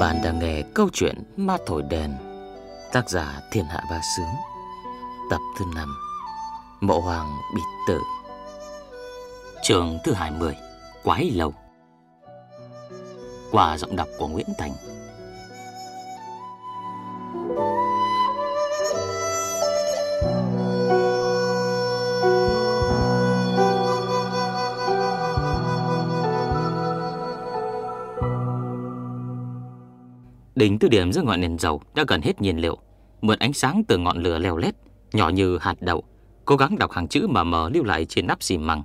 Bạn đang nghe câu chuyện Ma Thổi Đèn, Tác giả Thiên Hạ Ba Sướng, Tập thứ 5 Mộ Hoàng Bị Tử. Trường thứ 20 Quái Lâu. Qua giọng đọc của Nguyễn Thành Đỉnh tư điểm dưới ngọn đèn dầu đã gần hết nhiên liệu, mượn ánh sáng từ ngọn lửa leo lét, nhỏ như hạt đậu, cố gắng đọc hàng chữ mà mờ lưu lại trên nắp xì măng.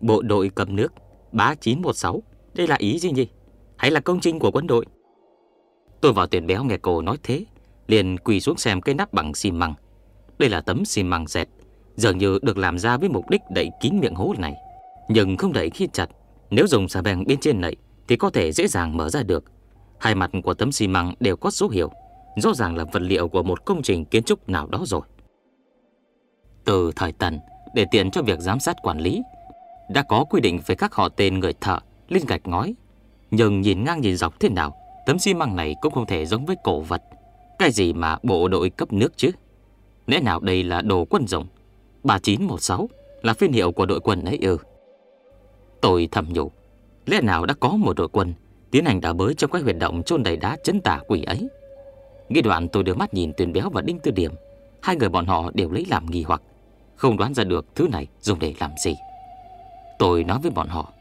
Bộ đội cầm nước 3916, đây là ý gì nhỉ? Hay là công trình của quân đội? Tôi vào tuyển béo nghe cô nói thế, liền quỳ xuống xem cái nắp bằng xi măng. Đây là tấm xi măng dẹt, dường như được làm ra với mục đích đậy kín miệng hố này, nhưng không đậy khi chặt. Nếu dùng xà beng bên trên nậy thì có thể dễ dàng mở ra được. Hai mặt của tấm xi măng đều có số hiệu, rõ ràng là vật liệu của một công trình kiến trúc nào đó rồi. Từ thời Tần, để tiện cho việc giám sát quản lý, đã có quy định về các họ tên người thợ lên gạch ngói. Nhưng nhìn ngang nhìn dọc thế nào, tấm xi măng này cũng không thể giống với cổ vật. Cái gì mà bộ đội cấp nước chứ? Lẽ nào đây là đồ quân dụng? 3916 là phiên hiệu của đội quân ấy ư? Tôi thầm nhủ, lẽ nào đã có một đội quân tiến hành đào bới trong cái huyệt động chôn đầy đá chấn tả quỷ ấy. Nghĩ đoạn tôi đưa mắt nhìn Tuyền Béo và Đinh Tư Điểm, hai người bọn họ đều lấy làm nghi hoặc, không đoán ra được thứ này dùng để làm gì. Tôi nói với bọn họ,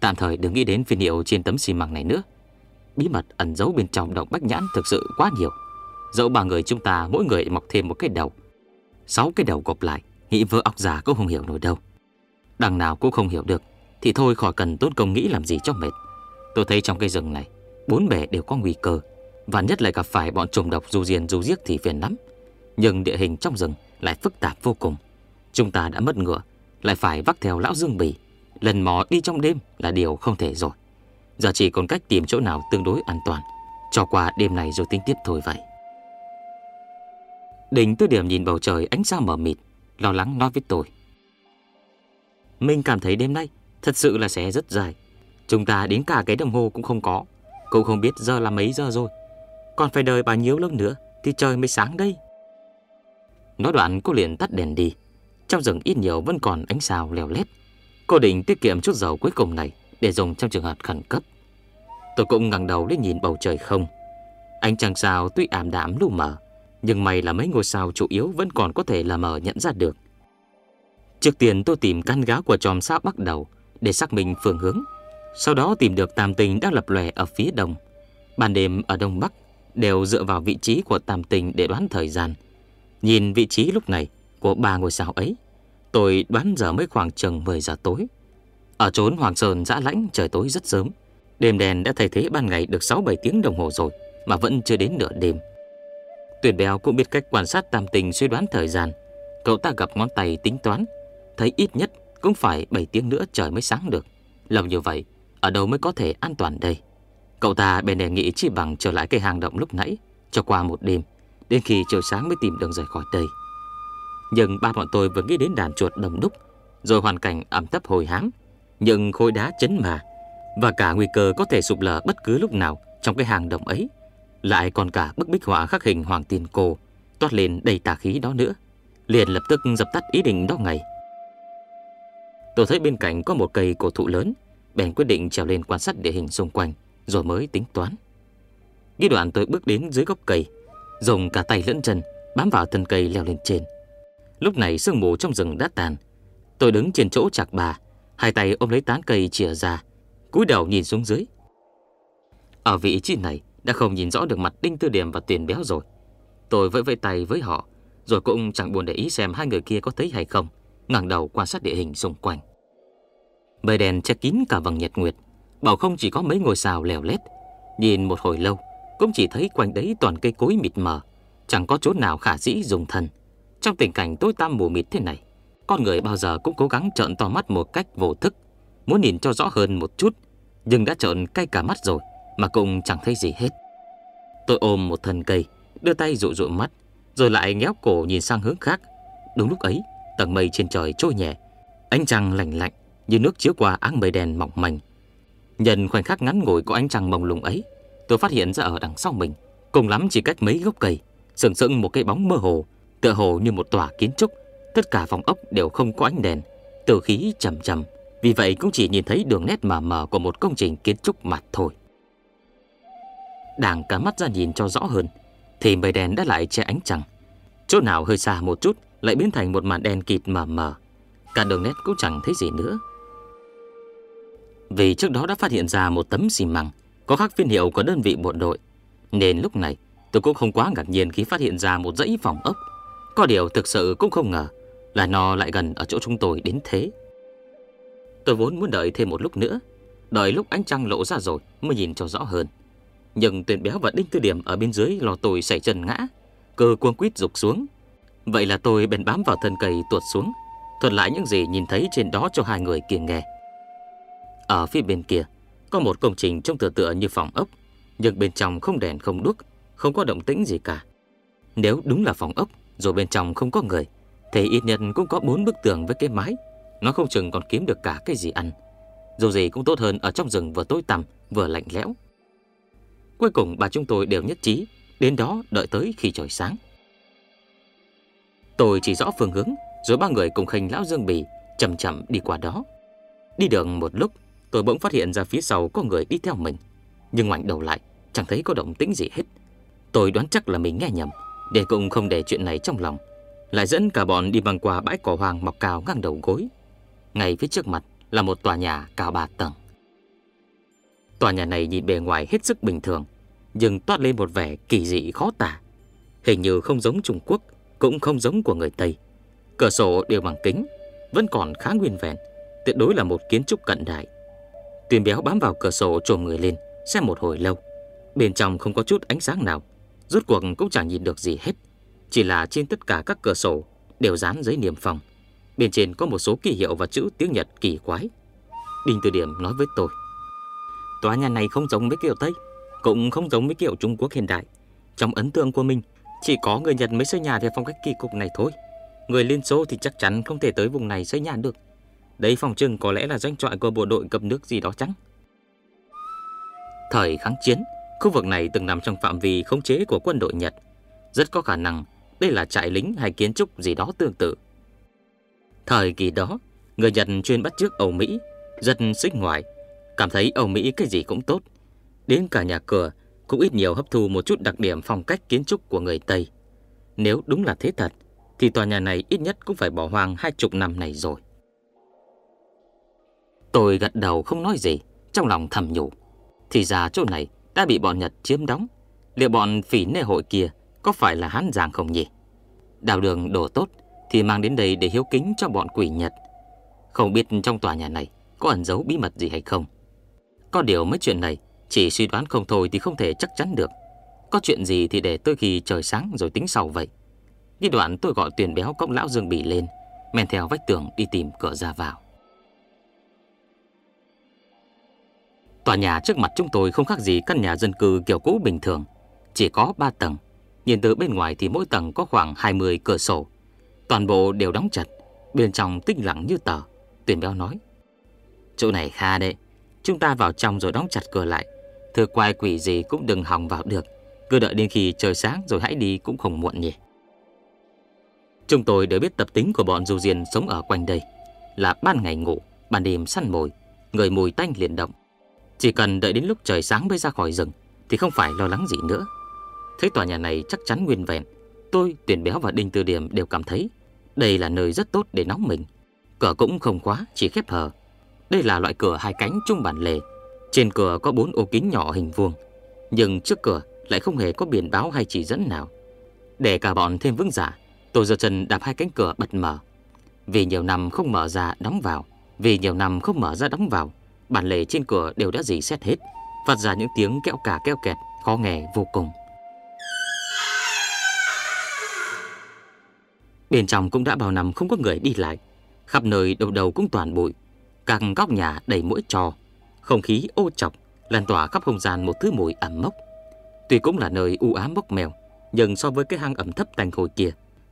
tạm thời đừng nghĩ đến phiên hiệu trên tấm xi măng này nữa. Bí mật ẩn giấu bên trong động Bách Nhãn thực sự quá nhiều. Dẫu ba người chúng ta mỗi người mọc thêm một cái đầu, sáu cái đầu gộp lại, nghĩ vỡ óc già cũng không hiểu nổi đâu. Đằng nào cũng không hiểu được thì thôi khỏi cần tốn công nghĩ làm gì cho mệt. Tôi thấy trong cây rừng này, bốn bể đều có nguy cơ, và nhất lại gặp phải bọn trùng độc du diên du giết thì phiền lắm. Nhưng địa hình trong rừng lại phức tạp vô cùng. Chúng ta đã mất ngựa, lại phải vác theo lão Dương Bì, lần mò đi trong đêm là điều không thể rồi. Giờ chỉ còn cách tìm chỗ nào tương đối an toàn, cho qua đêm này rồi tính tiếp thôi vậy. Đình tư điểm nhìn bầu trời ánh sao mờ mịt, lo lắng nói với tôi. Mình cảm thấy đêm nay Thật sự là sẽ rất dài Chúng ta đến cả cái đồng hồ cũng không có. Cũng không biết giờ là mấy giờ rồi. Còn phải đợi bao nhiêu lâu nữa Thì trời mới sáng đây. Nói đoạn cô liền tắt đèn đi. Trong rừng ít nhiều vẫn còn ánh sao leo lét. Cô định tiết kiệm chút dầu cuối cùng này Để dùng trong trường hợp khẩn cấp. Tôi cũng ngẩng đầu lên nhìn bầu trời không. Ánh trăng sao tuy ảm đạm lu mờ, Nhưng may là mấy ngôi sao chủ yếu Vẫn còn có thể là mờ nhận ra được. Trước tiên tôi tìm căn gáo của tròm sao bắt đầu để xác minh phương hướng. Sau đó tìm được tam tinh đang lập lòe ở phía đông. Ban đêm ở đông bắc đều dựa vào vị trí của tam tinh để đoán thời gian. Nhìn vị trí lúc này của ba ngôi sao ấy, tôi đoán giờ mới khoảng chừng 10 giờ tối. Ở trốn Hoàng Sơn dã lãnh trời tối rất sớm. Đêm đèn đã thay thế ban ngày được 6-7 tiếng đồng hồ rồi mà vẫn chưa đến nửa đêm. Tuyển Bèo cũng biết cách quan sát tam tình suy đoán thời gian. Cậu ta gặp ngón tay tính toán, thấy ít nhất cũng phải 7 tiếng nữa trời mới sáng được làm như vậy ở đâu mới có thể an toàn đây? Cậu ta bèn đề nghị chi bằng trở lại cây hang động lúc nãy Cho qua một đêm Đến khi trời sáng mới tìm đường rời khỏi đây. Nhưng ba bọn tôi vừa nghĩ đến đàn chuột đồng đúc Rồi hoàn cảnh ẩm thấp hồi hám Nhưng khối đá chấn mà Và cả nguy cơ có thể sụp lở bất cứ lúc nào Trong cái hang động ấy Lại còn cả bức bích họa khắc hình Hoàng Tiên Cô Toát lên đầy tà khí đó nữa. Liền lập tức dập tắt ý định đó ngày Tôi thấy bên cạnh có một cây cổ thụ lớn, bèn quyết định trèo lên quan sát địa hình xung quanh, rồi mới tính toán. Ghi đoạn tôi bước đến dưới gốc cây, dùng cả tay lẫn chân bám vào thân cây leo lên trên. Lúc này sương mù trong rừng đã tàn. Tôi đứng trên chỗ chạc bà, hai tay ôm lấy tán cây chìa ra, cúi đầu nhìn xuống dưới. Ở vị trí này đã không nhìn rõ được mặt Đinh Tư Điểm và Tiền Béo rồi. Tôi vẫy vẫy tay với họ, rồi cũng chẳng buồn để ý xem hai người kia có thấy hay không ngẩng đầu quan sát địa hình xung quanh. Mây đèn che kín cả vầng nhật nguyệt, bảo không chỉ có mấy ngôi sao lèo lét. Nhìn một hồi lâu, cũng chỉ thấy quanh đấy toàn cây cối mịt mờ, chẳng có chỗ nào khả dĩ dùng thân. Trong tình cảnh tối tăm mù mịt thế này, con người bao giờ cũng cố gắng trợn to mắt một cách vô thức, muốn nhìn cho rõ hơn một chút, nhưng đã trợn cay cả mắt rồi mà cũng chẳng thấy gì hết. Tôi ôm một thân cây, đưa tay dụ dụ mắt, rồi lại ngéo cổ nhìn sang hướng khác. Đúng lúc ấy, tầng mây trên trời trôi nhẹ, ánh trăng lạnh lạnh như nước chiếu qua áng mây đen mỏng manh. Nhân khoảnh khắc ngắn ngủi có ánh trăng mông lung ấy, tôi phát hiện ra ở đằng sau mình, cùng lắm chỉ cách mấy gốc cây, sừng sững một cái bóng mơ hồ, tựa hồ như một tòa kiến trúc. Tất cả phòng ốc đều không có ánh đèn, tử khí trầm trầm, vì vậy cũng chỉ nhìn thấy đường nét mờ mờ của một công trình kiến trúc mặt thôi. Đang cả mắt ra nhìn cho rõ hơn, thì mây đèn đã lại che ánh trăng. Chỗ nào hơi xa một chút lại biến thành một màn đen kịt mờ mờ. Cả đường nét cũng chẳng thấy gì nữa. Vì trước đó đã phát hiện ra một tấm xi măng có khắc phiên hiệu của đơn vị bộ đội, nên lúc này tôi cũng không quá ngạc nhiên khi phát hiện ra một dãy phòng ốc. Có điều thực sự cũng không ngờ là nó lại gần ở chỗ chúng tôi đến thế. Tôi vốn muốn đợi thêm một lúc nữa, đợi lúc ánh trăng lộ ra rồi mới nhìn cho rõ hơn. Nhưng tuyển béo và đinh tư điểm ở bên dưới lò tôi xảy chân ngã, cơ cuông quýt rục xuống. Vậy là tôi bèn bám vào thân cây tuột xuống, thuật lại những gì nhìn thấy trên đó cho hai người kia nghe. Ở phía bên kia, có một công trình trông tựa tựa như phòng ốc, nhưng bên trong không đèn không đuốc, không có động tĩnh gì cả. Nếu đúng là phòng ốc, rồi bên trong không có người, thì ít nhất cũng có bốn bức tường với cái mái. Nó không chừng còn kiếm được cả cái gì ăn. Dù gì cũng tốt hơn ở trong rừng vừa tối tăm, vừa lạnh lẽo. Cuối cùng bà chúng tôi đều nhất trí, đến đó đợi tới khi trời sáng. Tôi chỉ rõ phương hướng, rồi ba người cùng khinh lão Dương Bì chậm chậm đi qua đó. Đi đường một lúc, tôi bỗng phát hiện ra phía sau có người đi theo mình. Nhưng ngoảnh đầu lại, chẳng thấy có động tĩnh gì hết. Tôi đoán chắc là mình nghe nhầm, để cũng không để chuyện này trong lòng. Lại dẫn cả bọn đi băng qua bãi cỏ hoang mọc cao ngang đầu gối. Ngay phía trước mặt là một tòa nhà cao ba tầng. Tòa nhà này nhìn bề ngoài hết sức bình thường, nhưng toát lên một vẻ kỳ dị khó tả. Hình như không giống Trung Quốc, cũng không giống của người Tây. Cửa sổ đều bằng kính, vẫn còn khá nguyên vẹn, tuyệt đối là một kiến trúc cận đại. Tuyền béo bám vào cửa sổ trồm người lên, xem một hồi lâu. Bên trong không có chút ánh sáng nào, rốt cuộc cũng chẳng nhìn được gì hết. Chỉ là trên tất cả các cửa sổ đều dán giấy niềm phòng. Bên trên có một số ký hiệu và chữ tiếng Nhật kỳ quái. Đinh Từ Điểm nói với tôi. Tòa nhà này không giống với kiểu Tây, cũng không giống với kiểu Trung Quốc hiện đại. Trong ấn tượng của mình, chỉ có người Nhật mới xây nhà theo phong cách kỳ cục này thôi. Người Liên Xô thì chắc chắn không thể tới vùng này xây nhà được. Đây phòng trưng có lẽ là doanh trại của bộ đội cầm nước gì đó chăng? Thời kháng chiến, khu vực này từng nằm trong phạm vi khống chế của quân đội Nhật. Rất có khả năng đây là trại lính hay kiến trúc gì đó tương tự. Thời kỳ đó, người Nhật chuyên bắt chước Âu Mỹ, rất xích ngoại, cảm thấy Âu Mỹ cái gì cũng tốt. Đến cả nhà cửa cũng ít nhiều hấp thu một chút đặc điểm phong cách kiến trúc của người Tây. Nếu đúng là thế thật, thì tòa nhà này ít nhất cũng phải bỏ hoang hai chục năm này rồi. Tôi gật đầu không nói gì, trong lòng thầm nhủ. Thì ra chỗ này đã bị bọn Nhật chiếm đóng. Liệu bọn phỉ nê hội kia có phải là hán giang không nhỉ? Đào đường đổ tốt thì mang đến đây để hiếu kính cho bọn quỷ Nhật. Không biết trong tòa nhà này có ẩn giấu bí mật gì hay không. Có điều mấy chuyện này chỉ suy đoán không thôi thì không thể chắc chắn được. Có chuyện gì thì để tôi khi trời sáng rồi tính sau vậy. Đi đoạn tôi gọi tuyển béo cốc lão Dương Bỉ lên, men theo vách tường đi tìm cửa ra vào. Tòa nhà trước mặt chúng tôi không khác gì căn nhà dân cư kiểu cũ bình thường, chỉ có 3 tầng. Nhìn từ bên ngoài thì mỗi tầng có khoảng 20 cửa sổ. Toàn bộ đều đóng chặt, bên trong tĩnh lặng như tờ. Tuyền béo nói. Chỗ này kha đấy, chúng ta vào trong rồi đóng chặt cửa lại. Thưa quái quỷ gì cũng đừng hòng vào được. Cứ đợi đến khi trời sáng rồi hãy đi cũng không muộn nhỉ. Chúng tôi đều biết tập tính của bọn du diên sống ở quanh đây. Là ban ngày ngủ, ban đêm săn mồi, người mùi tanh liền động. Chỉ cần đợi đến lúc trời sáng mới ra khỏi rừng Thì không phải lo lắng gì nữa. Thấy tòa nhà này chắc chắn nguyên vẹn Tôi, Tuyển Béo và Đinh Tư Điểm đều cảm thấy Đây là nơi rất tốt để nóng mình. Cửa cũng không quá, chỉ khép hờ. Đây là loại cửa hai cánh trung bản lề. Trên cửa có bốn ô kính nhỏ hình vuông Nhưng trước cửa lại không hề có biển báo hay chỉ dẫn nào. Để cả bọn thêm vững dạ Tôi giơ chân đạp hai cánh cửa bật mở. Vì nhiều năm không mở ra đóng vào. Vì nhiều năm không mở ra đóng vào. Bản lề trên cửa đều đã dì xét hết, Phát ra những tiếng kẹo cả keo kẹt, Khó nghe vô cùng. Bên trong cũng đã bao năm không có người đi lại, Khắp nơi đầu đầu cũng toàn bụi, Các góc nhà đầy mũi trò, Không khí ô chọc, Lan tỏa khắp không gian một thứ mùi ẩm mốc. Tuy cũng là nơi u ám bốc mèo, Nhưng so với cái hang ẩm thấp tành hồi kia,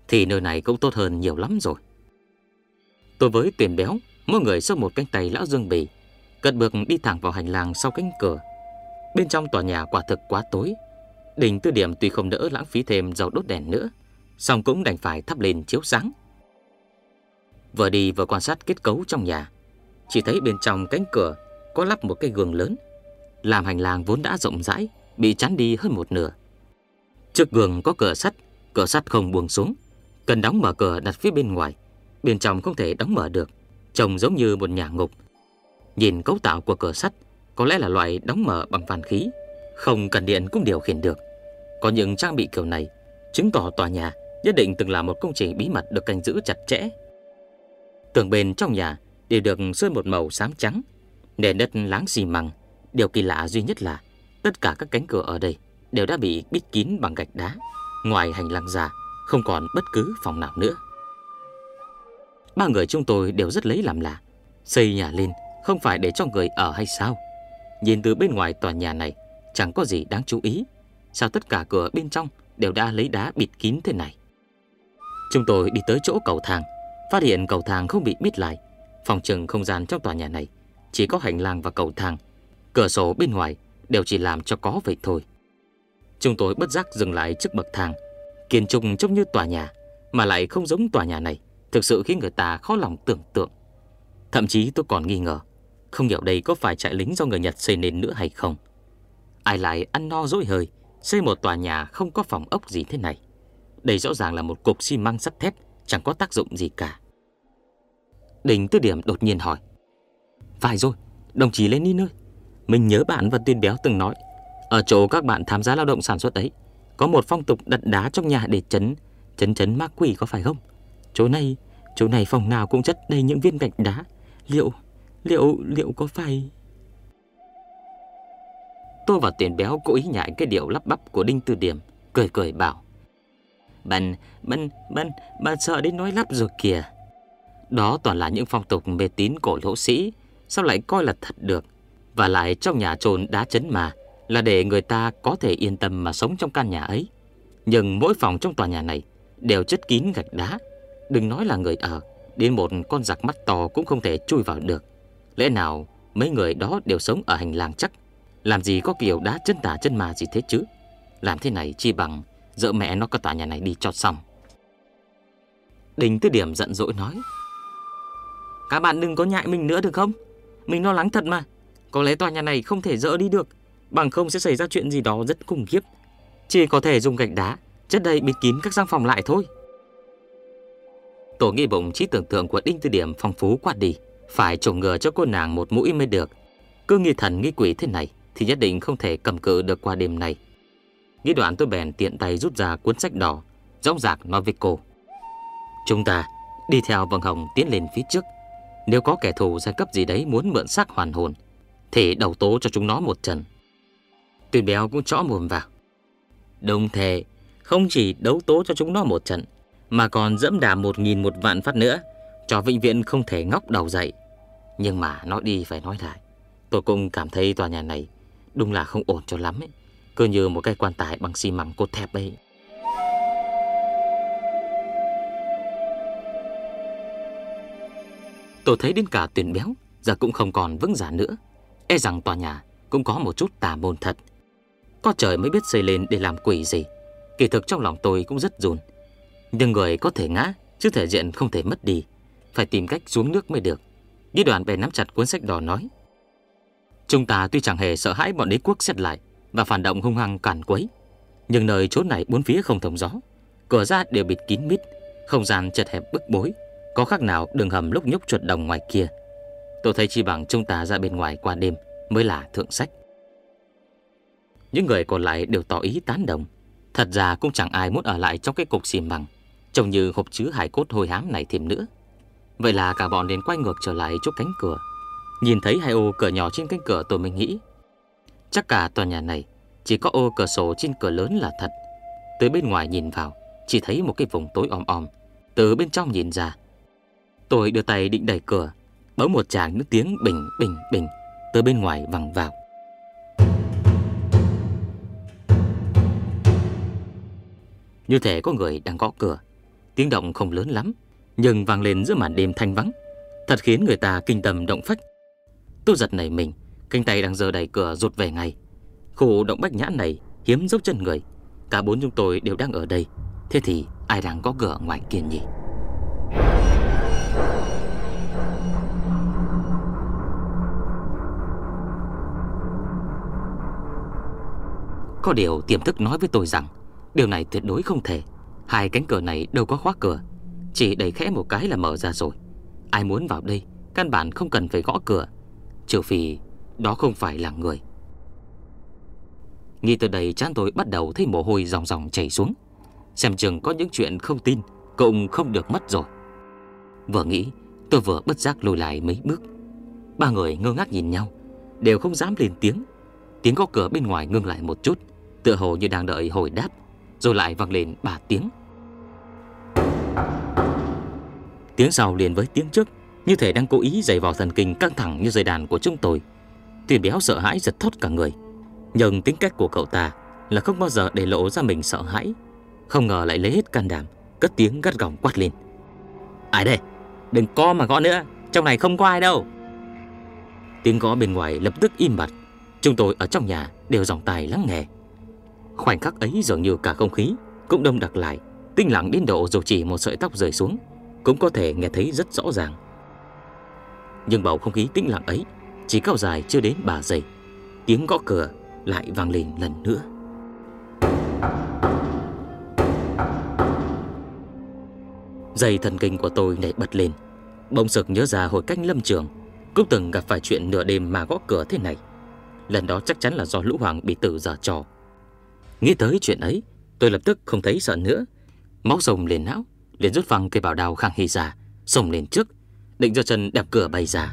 Thì nơi này cũng tốt hơn nhiều lắm rồi. Tôi với tuyển béo, Mỗi người sau một cánh tay lão dương bì cất bước đi thẳng vào hành lang sau cánh cửa. Bên trong tòa nhà quả thực quá tối. Đình tư điểm tuy không đỡ lãng phí thêm dầu đốt đèn nữa, song cũng đành phải thắp lên chiếu sáng. Vừa đi vừa quan sát kết cấu trong nhà, chỉ thấy bên trong cánh cửa có lắp một cái gương lớn, làm hành lang vốn đã rộng rãi bị chắn đi hơn một nửa. Trước gương có cửa sắt, cửa sắt không buông xuống, cần đóng mở cửa đặt phía bên ngoài, bên trong không thể đóng mở được, trông giống như một nhà ngục. Nhìn cấu tạo của cửa sắt, có lẽ là loại đóng mở bằng van khí, không cần điện cũng điều khiển được. Có những trang bị kiểu này, chứng tỏ tòa nhà nhất định từng là một công trình bí mật được canh giữ chặt chẽ. Tường bên trong nhà đều được sơn một màu xám trắng, nền đất láng xì măng. Điều kỳ lạ duy nhất là tất cả các cánh cửa ở đây đều đã bị bít kín bằng gạch đá. Ngoài hành lang ra, không còn bất cứ phòng nào nữa. Ba người chúng tôi đều rất lấy làm lạ. Xây nhà lên không phải để cho người ở hay sao? Nhìn từ bên ngoài tòa nhà này chẳng có gì đáng chú ý. Sao tất cả cửa bên trong đều đã lấy đá bịt kín thế này? Chúng tôi đi tới chỗ cầu thang, phát hiện cầu thang không bị bít lại. Phòng trừng không gian trong tòa nhà này chỉ có hành lang và cầu thang. Cửa sổ bên ngoài đều chỉ làm cho có vậy thôi. Chúng tôi bất giác dừng lại trước bậc thang. Kiến trúc trông như tòa nhà, mà lại không giống tòa nhà này, thực sự khiến người ta khó lòng tưởng tượng. Thậm chí tôi còn nghi ngờ, không hiểu đây có phải trại lính do người Nhật xây nên nữa hay không. Ai lại ăn no dỗi hơi, xây một tòa nhà không có phòng ốc gì thế này. Đây rõ ràng là một cục xi măng sắt thép, chẳng có tác dụng gì cả. Đình Tư Điểm đột nhiên hỏi. Phải rồi, đồng chí Lenin ơi, mình nhớ bạn và Tuyên Béo từng nói, ở chỗ các bạn tham gia lao động sản xuất ấy, có một phong tục đặt đá trong nhà để chấn, chấn chấn ma quỷ có phải không? Chỗ này, chỗ này phòng nào cũng chất đầy những viên gạch đá. Liệu, liệu, liệu có phải... Tôi và tiền Béo cố ý nhại cái điệu lắp bắp của Đinh Tư Điểm, cười cười bảo. Bạn, bạn, bạn, bạn sợ đến nói lắp rồi kìa. Đó toàn là những phong tục mê tín cổ lỗ sĩ, sao lại coi là thật được? Và lại trong nhà trồn đá chấn mà, là để người ta có thể yên tâm mà sống trong căn nhà ấy. Nhưng mỗi phòng trong tòa nhà này đều chất kín gạch đá. Đừng nói là người ở, đến một con giặc mắt to cũng không thể chui vào được. Lẽ nào mấy người đó đều sống ở hành lang chắc? Làm gì có kiểu đá chân tả chân mà gì thế chứ? Làm thế này chi bằng dỡ mẹ nó có tòa nhà này đi cho xong. Đình Tư Điểm giận dỗi nói. Các bạn đừng có nhại mình nữa được không? Mình lo lắng thật mà. Có lẽ tòa nhà này không thể dỡ đi được. Bằng không sẽ xảy ra chuyện gì đó rất khủng khiếp. Chỉ có thể dùng gạch đá, chất đầy bịt kín các gian phòng lại thôi. Tổ nghi bụng trí tưởng tượng của Đinh Tư Điểm phong phú quá đi. Phải trồng ngừa cho cô nàng một mũi mới được. Cứ nghi thần nghi quỷ thế này thì nhất định không thể cầm cự được qua đêm này. Nghĩ đoạn tôi bèn tiện tay rút ra cuốn sách đỏ, rõng rạc nói với cô. Chúng ta đi theo vầng hồng tiến lên phía trước. Nếu có kẻ thù giai cấp gì đấy muốn mượn xác hoàn hồn, thì đầu tố cho chúng nó một trận. Tuyền béo cũng chõ mồm vào. Đồng thể, không chỉ đấu tố cho chúng nó một trận, mà còn dẫm đạp một nghìn một vạn phát nữa, cho vĩnh viện không thể ngóc đầu dậy. Nhưng mà nói đi phải nói lại, tôi cũng cảm thấy tòa nhà này đúng là không ổn cho lắm ấy. Cứ như một cái quan tài bằng xi măng cốt thép ấy. Tôi thấy đến cả tuyển béo giờ cũng không còn vững giả nữa. E rằng tòa nhà cũng có một chút tà môn thật. Có trời mới biết xây lên để làm quỷ gì. Kỳ thực trong lòng tôi cũng rất run. Nhưng người có thể ngã, chứ thể diện không thể mất đi. Phải tìm cách xuống nước mới được. Ghi đoàn bè nắm chặt cuốn sách đỏ nói. Chúng ta tuy chẳng hề sợ hãi bọn đế quốc xét lại và phản động hung hăng cản quấy. Nhưng nơi chỗ này bốn phía không thông gió. Cửa ra đều bịt kín mít, không gian chật hẹp bức bối. Có khác nào đường hầm lúc nhúc chuột đồng ngoài kia. Tôi thấy chi bằng chúng ta ra bên ngoài qua đêm mới là thượng sách. Những người còn lại đều tỏ ý tán đồng. Thật ra cũng chẳng ai muốn ở lại trong cái cục xì măng, trông như hộp chứa hải cốt hôi hám này thêm nữa. Vậy là cả bọn liền quay ngược trở lại chỗ cánh cửa. Nhìn thấy hai ô cửa nhỏ trên cánh cửa tôi mới nghĩ. Chắc cả tòa nhà này chỉ có ô cửa sổ trên cửa lớn là thật. Từ bên ngoài nhìn vào, chỉ thấy một cái vùng tối om om. Từ bên trong nhìn ra, tôi đưa tay định đẩy cửa, bỗng một tràng nước tiếng bình bình bình từ bên ngoài vẳng vào. Như thể có người đang gõ cửa Tiếng động không lớn lắm nhưng vang lên giữa màn đêm thanh vắng. Thật khiến người ta kinh tâm động phách. Tôi giật nảy mình, Cánh tay đang giơ đẩy cửa rụt về ngay. Khu động bách nhãn này hiếm dốc chân người. Cả bốn chúng tôi đều đang ở đây. Thế thì ai đang có cửa ngoài kia nhỉ? Có điều tiềm thức nói với tôi rằng, Điều này tuyệt đối không thể. Hai cánh cửa này đâu có khóa cửa. Chỉ đẩy khẽ một cái là mở ra rồi. Ai muốn vào đây, Căn bản không cần phải gõ cửa. Trừ phi đó không phải là người. Nghĩ từ đây, chán tôi bắt đầu thấy mồ hôi dòng dòng chảy xuống. Xem chừng có những chuyện không tin Cũng không được mất rồi. Vừa nghĩ, tôi vừa bất giác lùi lại mấy bước. Ba người ngơ ngác nhìn nhau, Đều không dám lên tiếng. Tiếng gõ cửa bên ngoài ngưng lại một chút, Tựa hồ như đang đợi hồi đáp, Rồi lại vang lên ba tiếng. Tiếng sau liền với tiếng trước, Như thể đang cố ý giày vào thần kinh căng thẳng như dây đàn của chúng tôi. Tuyển béo sợ hãi giật thốt cả người, Nhưng tính cách của cậu ta Là không bao giờ để lộ ra mình sợ hãi. Không ngờ lại lấy hết can đảm, Cất tiếng gắt gỏng quát lên. Ai đây? Đừng co mà gõ nữa, Trong này không có ai đâu. Tiếng gõ bên ngoài lập tức im bặt. Chúng tôi ở trong nhà đều dòng tài lắng nghe. Khoảnh khắc ấy dường như cả không khí Cũng đông đặc lại. Tinh lặng đến độ dù chỉ một sợi tóc rơi xuống, Cũng có thể nghe thấy rất rõ ràng. Nhưng bầu không khí tĩnh lặng ấy Chỉ cao dài chưa đến bà giây, Tiếng gõ cửa lại vang lên lần nữa. Dây thần kinh của tôi nảy bật lên, Bỗng sực nhớ ra hồi cách lâm trường, Cũng từng gặp phải chuyện nửa đêm mà gõ cửa thế này. Lần đó chắc chắn là do Lũ Hoàng bị tử giả trò. Nghĩ tới chuyện ấy, Tôi lập tức không thấy sợ nữa. Máu rồng lên não, liền rút phăng cây bảo đao khang hy ra, Xông lên trước, Định do chân đạp cửa bay ra.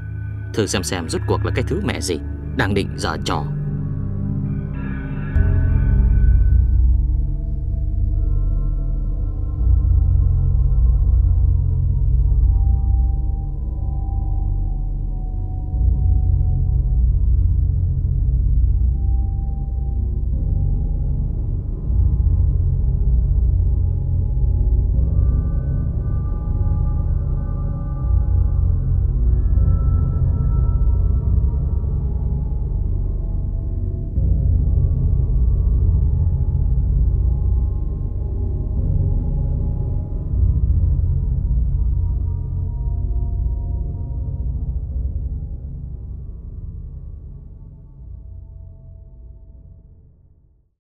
Thử xem xem rút cuộc là cái thứ mẹ gì Đang định giả trò.